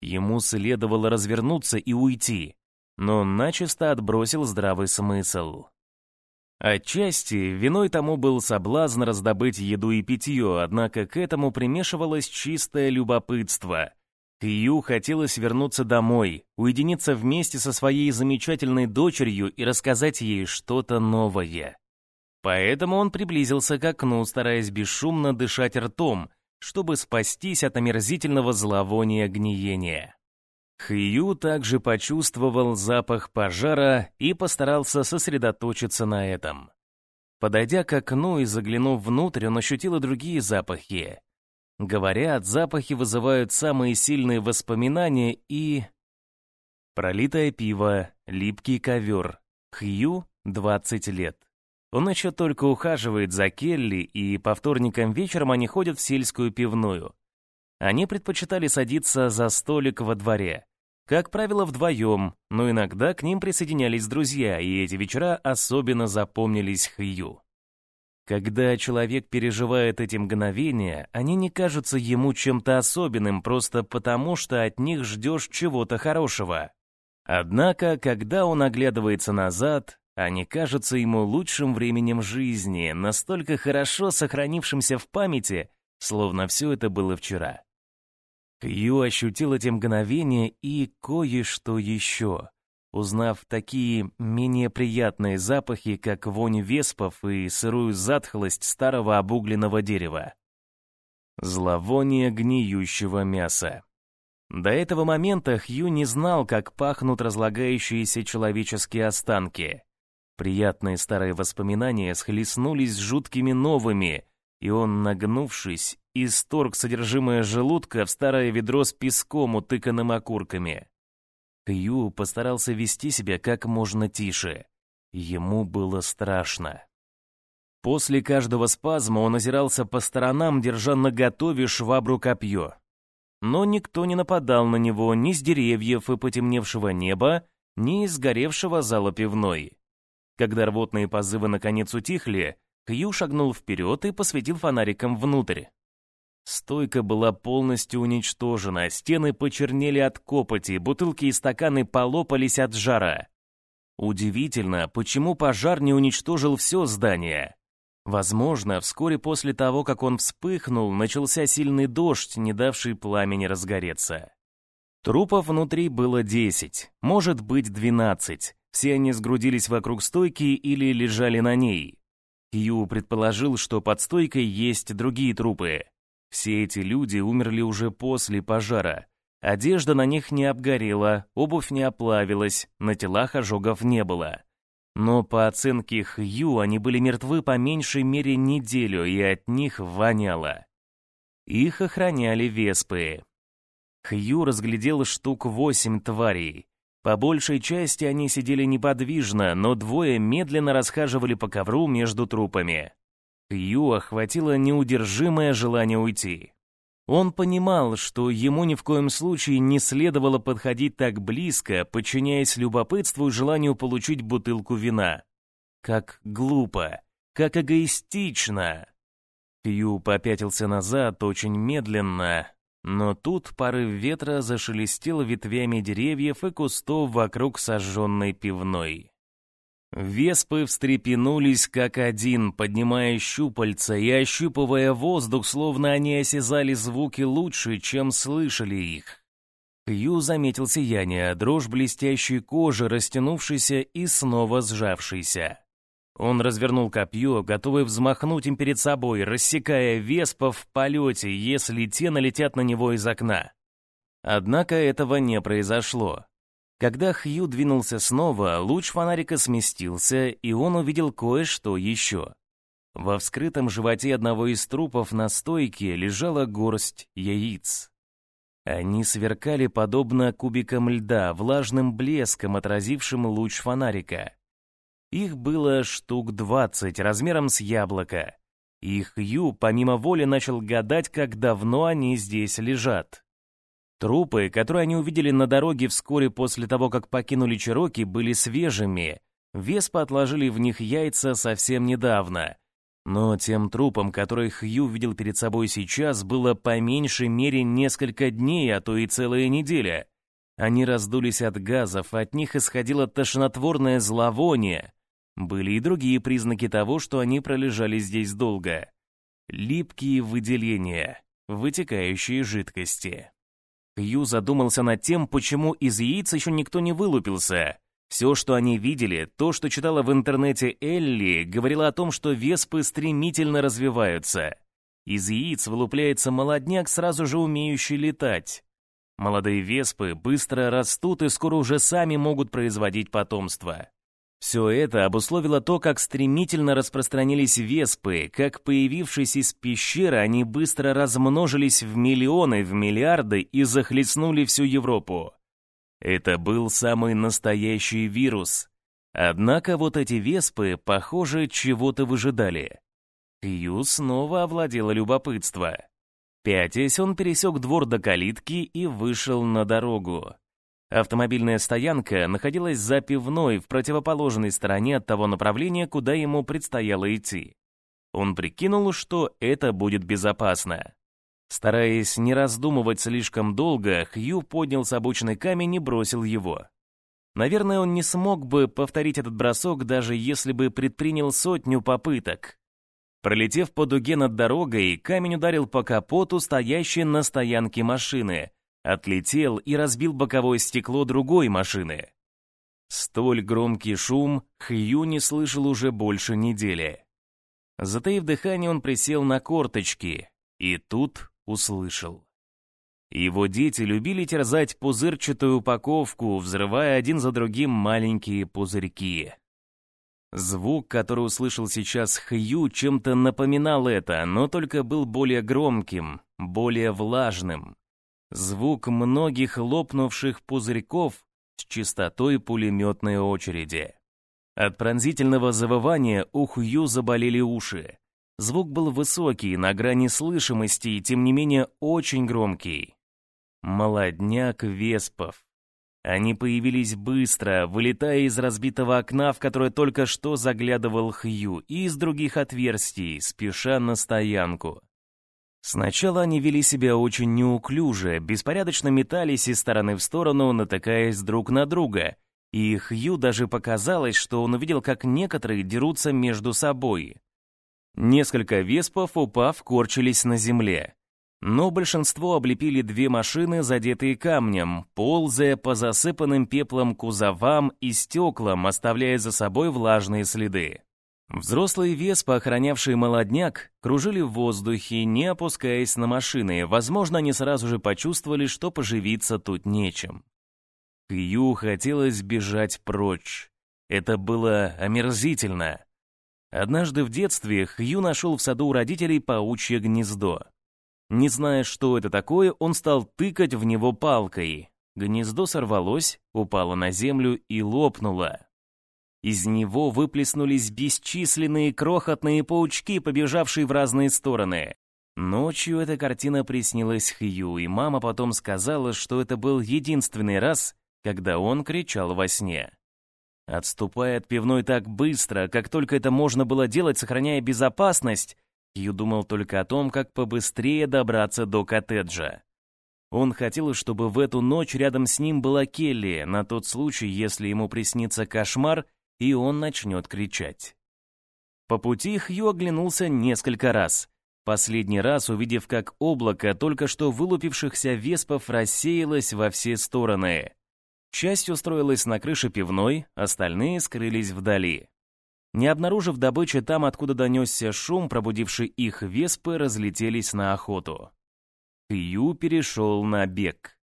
Ему следовало развернуться и уйти, но начисто отбросил здравый смысл. Отчасти виной тому был соблазн раздобыть еду и питье, однако к этому примешивалось чистое любопытство. Кью хотелось вернуться домой, уединиться вместе со своей замечательной дочерью и рассказать ей что-то новое. Поэтому он приблизился к окну, стараясь бесшумно дышать ртом, чтобы спастись от омерзительного зловония гниения. Хью также почувствовал запах пожара и постарался сосредоточиться на этом. Подойдя к окну и заглянув внутрь, он ощутил и другие запахи. Говорят, запахи вызывают самые сильные воспоминания и... Пролитое пиво, липкий ковер. Хью — 20 лет. Он еще только ухаживает за Келли, и по вторникам вечером они ходят в сельскую пивную. Они предпочитали садиться за столик во дворе. Как правило, вдвоем, но иногда к ним присоединялись друзья, и эти вечера особенно запомнились Хью. Когда человек переживает эти мгновения, они не кажутся ему чем-то особенным просто потому, что от них ждешь чего-то хорошего. Однако, когда он оглядывается назад, они кажутся ему лучшим временем жизни, настолько хорошо сохранившимся в памяти, словно все это было вчера. Кью ощутил эти мгновения и кое-что еще, узнав такие менее приятные запахи, как вонь веспов и сырую затхлость старого обугленного дерева. Зловоние гниющего мяса. До этого момента Хью не знал, как пахнут разлагающиеся человеческие останки. Приятные старые воспоминания схлестнулись с жуткими новыми, и он, нагнувшись, исторг содержимое желудка в старое ведро с песком, утыканным окурками. Кью постарался вести себя как можно тише. Ему было страшно. После каждого спазма он озирался по сторонам, держа наготове швабру-копье. Но никто не нападал на него ни с деревьев и потемневшего неба, ни из сгоревшего зала пивной. Когда рвотные позывы наконец утихли, Кью шагнул вперед и посветил фонариком внутрь. Стойка была полностью уничтожена, стены почернели от копоти, бутылки и стаканы полопались от жара. Удивительно, почему пожар не уничтожил все здание. Возможно, вскоре после того, как он вспыхнул, начался сильный дождь, не давший пламени разгореться. Трупов внутри было десять, может быть двенадцать. Все они сгрудились вокруг стойки или лежали на ней. Кью предположил, что под стойкой есть другие трупы. Все эти люди умерли уже после пожара. Одежда на них не обгорела, обувь не оплавилась, на телах ожогов не было. Но по оценке Хью они были мертвы по меньшей мере неделю, и от них воняло. Их охраняли веспы. Хью разглядел штук восемь тварей. По большей части они сидели неподвижно, но двое медленно расхаживали по ковру между трупами. Кью охватило неудержимое желание уйти. Он понимал, что ему ни в коем случае не следовало подходить так близко, подчиняясь любопытству и желанию получить бутылку вина. Как глупо, как эгоистично. Хью попятился назад очень медленно, но тут порыв ветра зашелестел ветвями деревьев и кустов вокруг сожженной пивной. Веспы встрепенулись как один, поднимая щупальца и ощупывая воздух, словно они осязали звуки лучше, чем слышали их. Хью заметил сияние, дрожь блестящей кожи, растянувшейся и снова сжавшейся. Он развернул копье, готовый взмахнуть им перед собой, рассекая веспов в полете, если те налетят на него из окна. Однако этого не произошло. Когда Хью двинулся снова, луч фонарика сместился, и он увидел кое-что еще. Во вскрытом животе одного из трупов на стойке лежала горсть яиц. Они сверкали подобно кубикам льда, влажным блеском, отразившим луч фонарика. Их было штук двадцать, размером с яблоко. И Хью помимо воли начал гадать, как давно они здесь лежат. Трупы, которые они увидели на дороге вскоре после того, как покинули Чироки, были свежими. Веспа отложили в них яйца совсем недавно. Но тем трупам, которых Хью видел перед собой сейчас, было по меньшей мере несколько дней, а то и целая неделя. Они раздулись от газов, от них исходило тошнотворное зловоние. Были и другие признаки того, что они пролежали здесь долго. Липкие выделения, вытекающие жидкости. Хью задумался над тем, почему из яиц еще никто не вылупился. Все, что они видели, то, что читала в интернете Элли, говорило о том, что веспы стремительно развиваются. Из яиц вылупляется молодняк, сразу же умеющий летать. Молодые веспы быстро растут и скоро уже сами могут производить потомство. Все это обусловило то, как стремительно распространились веспы, как появившись из пещеры, они быстро размножились в миллионы, в миллиарды и захлестнули всю Европу. Это был самый настоящий вирус. Однако вот эти веспы, похоже, чего-то выжидали. Хью снова овладело любопытство. Пятясь, он пересек двор до калитки и вышел на дорогу. Автомобильная стоянка находилась за пивной в противоположной стороне от того направления, куда ему предстояло идти. Он прикинул, что это будет безопасно. Стараясь не раздумывать слишком долго, Хью поднял с обочины камень и бросил его. Наверное, он не смог бы повторить этот бросок, даже если бы предпринял сотню попыток. Пролетев по дуге над дорогой, камень ударил по капоту стоящей на стоянке машины, отлетел и разбил боковое стекло другой машины. Столь громкий шум Хью не слышал уже больше недели. Затаив дыхание, он присел на корточки и тут услышал. Его дети любили терзать пузырчатую упаковку, взрывая один за другим маленькие пузырьки. Звук, который услышал сейчас Хью, чем-то напоминал это, но только был более громким, более влажным. Звук многих лопнувших пузырьков с частотой пулеметной очереди. От пронзительного завывания у Хью заболели уши. Звук был высокий, на грани слышимости и тем не менее очень громкий. Молодняк веспов. Они появились быстро, вылетая из разбитого окна, в которое только что заглядывал Хью, и из других отверстий, спеша на стоянку. Сначала они вели себя очень неуклюже, беспорядочно метались из стороны в сторону, натыкаясь друг на друга. И Хью даже показалось, что он увидел, как некоторые дерутся между собой. Несколько веспов, упав, корчились на земле. Но большинство облепили две машины, задетые камнем, ползая по засыпанным пеплом кузовам и стеклам, оставляя за собой влажные следы. Взрослые веспы, охранявшие молодняк, кружили в воздухе, не опускаясь на машины. Возможно, они сразу же почувствовали, что поживиться тут нечем. Кью хотелось бежать прочь. Это было омерзительно. Однажды в детстве Хью нашел в саду у родителей паучье гнездо. Не зная, что это такое, он стал тыкать в него палкой. Гнездо сорвалось, упало на землю и лопнуло. Из него выплеснулись бесчисленные крохотные паучки, побежавшие в разные стороны. Ночью эта картина приснилась Хью, и мама потом сказала, что это был единственный раз, когда он кричал во сне. Отступая от пивной так быстро, как только это можно было делать, сохраняя безопасность, Хью думал только о том, как побыстрее добраться до коттеджа. Он хотел, чтобы в эту ночь рядом с ним была Келли, на тот случай, если ему приснится кошмар, и он начнет кричать. По пути Хью оглянулся несколько раз. Последний раз увидев, как облако только что вылупившихся веспов рассеялось во все стороны. Часть устроилась на крыше пивной, остальные скрылись вдали. Не обнаружив добычи там, откуда донесся шум, пробудивший их веспы, разлетелись на охоту. Хью перешел на бег.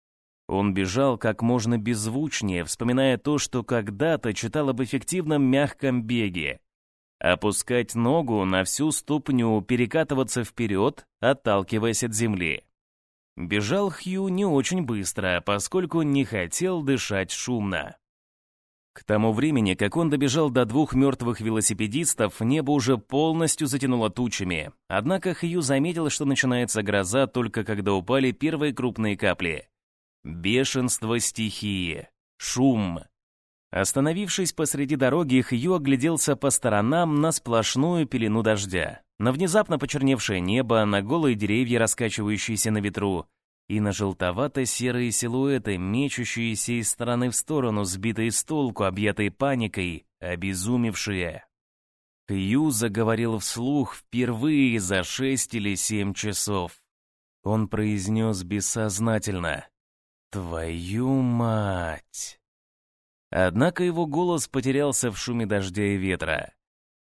Он бежал как можно беззвучнее, вспоминая то, что когда-то читал об эффективном мягком беге. Опускать ногу на всю ступню, перекатываться вперед, отталкиваясь от земли. Бежал Хью не очень быстро, поскольку не хотел дышать шумно. К тому времени, как он добежал до двух мертвых велосипедистов, небо уже полностью затянуло тучами. Однако Хью заметил, что начинается гроза только когда упали первые крупные капли. Бешенство стихии. Шум. Остановившись посреди дороги, Хью огляделся по сторонам на сплошную пелену дождя. На внезапно почерневшее небо, на голые деревья, раскачивающиеся на ветру, и на желтовато-серые силуэты, мечущиеся из стороны в сторону, сбитые с толку, объятые паникой, обезумевшие. Хью заговорил вслух впервые за шесть или семь часов. Он произнес бессознательно «Твою мать!». Однако его голос потерялся в шуме дождя и ветра.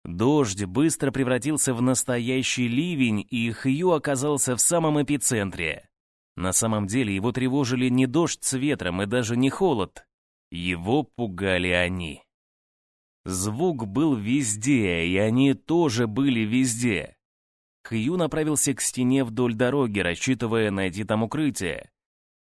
Дождь быстро превратился в настоящий ливень, и Хью оказался в самом эпицентре. На самом деле его тревожили не дождь с ветром и даже не холод. Его пугали они. Звук был везде, и они тоже были везде. Хью направился к стене вдоль дороги, рассчитывая найти там укрытие.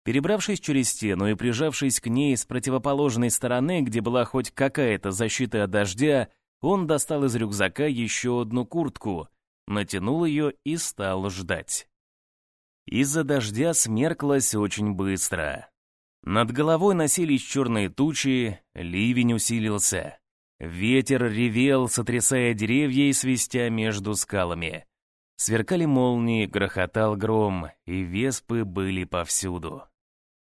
Перебравшись через стену и прижавшись к ней с противоположной стороны, где была хоть какая-то защита от дождя, он достал из рюкзака еще одну куртку, натянул ее и стал ждать. Из-за дождя смерклось очень быстро. Над головой носились черные тучи, ливень усилился. Ветер ревел, сотрясая деревья и свистя между скалами. Сверкали молнии, грохотал гром, и веспы были повсюду.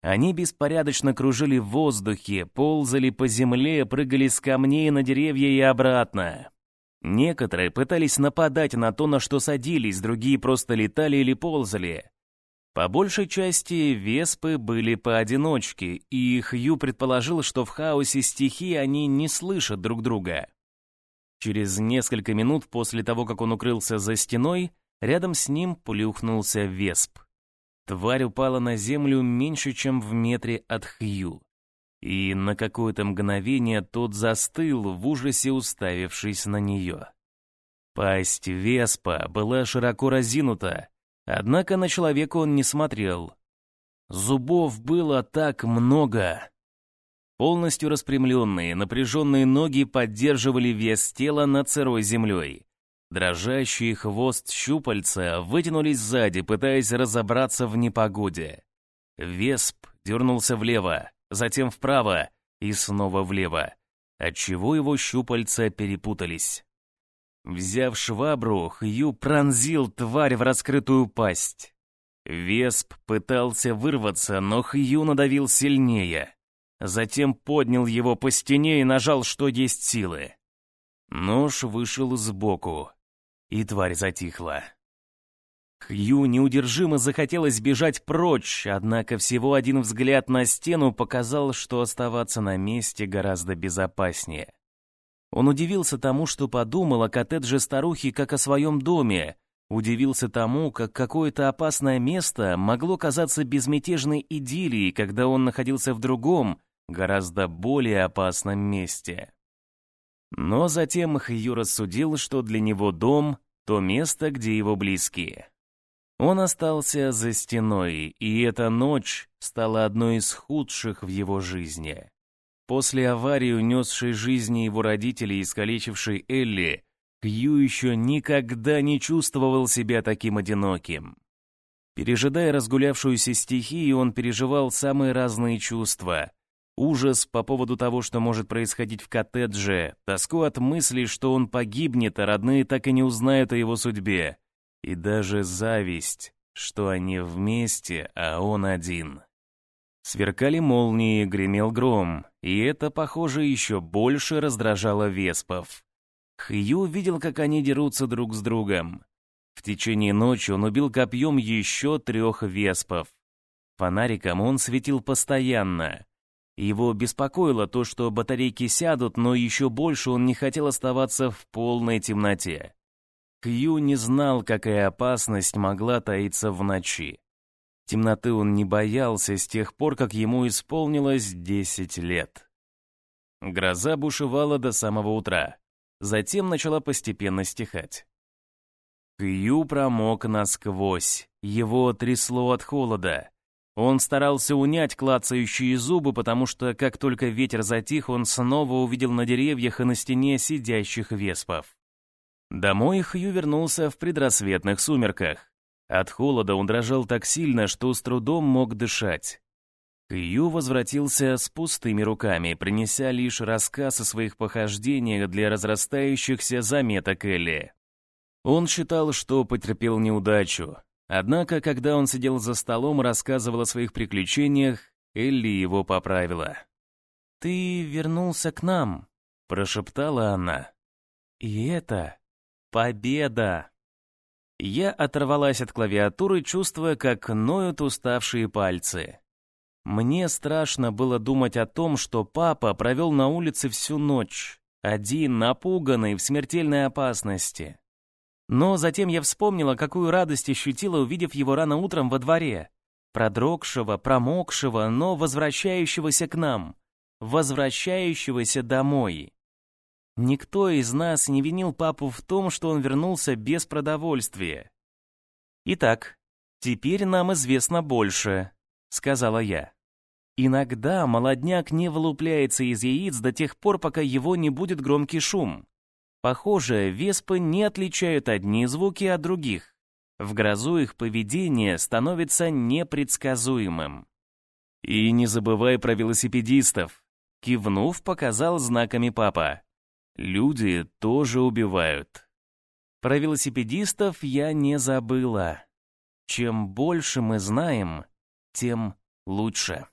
Они беспорядочно кружили в воздухе, ползали по земле, прыгали с камней на деревья и обратно. Некоторые пытались нападать на то, на что садились, другие просто летали или ползали. По большей части веспы были поодиночке, и Хью предположил, что в хаосе стихии они не слышат друг друга. Через несколько минут после того, как он укрылся за стеной, рядом с ним плюхнулся весп. Тварь упала на землю меньше, чем в метре от Хью. И на какое-то мгновение тот застыл, в ужасе уставившись на нее. Пасть веспа была широко разинута, Однако на человека он не смотрел. Зубов было так много. Полностью распрямленные, напряженные ноги поддерживали вес тела над сырой землей. Дрожащий хвост щупальца вытянулись сзади, пытаясь разобраться в непогоде. Весп дернулся влево, затем вправо и снова влево, отчего его щупальца перепутались. Взяв швабру, Хью пронзил тварь в раскрытую пасть. Весп пытался вырваться, но Хью надавил сильнее. Затем поднял его по стене и нажал, что есть силы. Нож вышел сбоку, и тварь затихла. Хью неудержимо захотелось бежать прочь, однако всего один взгляд на стену показал, что оставаться на месте гораздо безопаснее. Он удивился тому, что подумал о коттедже старухи как о своем доме, удивился тому, как какое-то опасное место могло казаться безмятежной идиллией, когда он находился в другом, гораздо более опасном месте. Но затем Хью рассудил, что для него дом — то место, где его близкие. Он остался за стеной, и эта ночь стала одной из худших в его жизни. После аварии, унесшей жизни его родителей и искалечившей Элли, Кью еще никогда не чувствовал себя таким одиноким. Пережидая разгулявшуюся стихию, он переживал самые разные чувства. Ужас по поводу того, что может происходить в коттедже, тоску от мысли, что он погибнет, а родные так и не узнают о его судьбе. и даже зависть, что они вместе, а он один. Сверкали молнии, гремел гром, и это, похоже, еще больше раздражало веспов. Хью видел, как они дерутся друг с другом. В течение ночи он убил копьем еще трех веспов. Фонариком он светил постоянно. Его беспокоило то, что батарейки сядут, но еще больше он не хотел оставаться в полной темноте. Кью не знал, какая опасность могла таиться в ночи. Темноты он не боялся с тех пор, как ему исполнилось 10 лет. Гроза бушевала до самого утра. Затем начала постепенно стихать. Кью промок насквозь. Его трясло от холода. Он старался унять клацающие зубы, потому что, как только ветер затих, он снова увидел на деревьях и на стене сидящих веспов. Домой Хью вернулся в предрассветных сумерках. От холода он дрожал так сильно, что с трудом мог дышать. Хью возвратился с пустыми руками, принеся лишь рассказ о своих похождениях для разрастающихся заметок Элли. Он считал, что потерпел неудачу. Однако, когда он сидел за столом и рассказывал о своих приключениях, Элли его поправила. «Ты вернулся к нам», — прошептала она. «И это Победа! Я оторвалась от клавиатуры, чувствуя, как ноют уставшие пальцы. Мне страшно было думать о том, что папа провел на улице всю ночь, один, напуганный, в смертельной опасности. Но затем я вспомнила, какую радость ощутила, увидев его рано утром во дворе. Продрогшего, промокшего, но возвращающегося к нам. Возвращающегося домой. Никто из нас не винил папу в том, что он вернулся без продовольствия. «Итак, теперь нам известно больше», — сказала я. Иногда молодняк не вылупляется из яиц до тех пор, пока его не будет громкий шум. Похоже, веспы не отличают одни звуки от других. В грозу их поведение становится непредсказуемым. «И не забывай про велосипедистов», — кивнув, показал знаками папа. Люди тоже убивают. Про велосипедистов я не забыла. Чем больше мы знаем, тем лучше.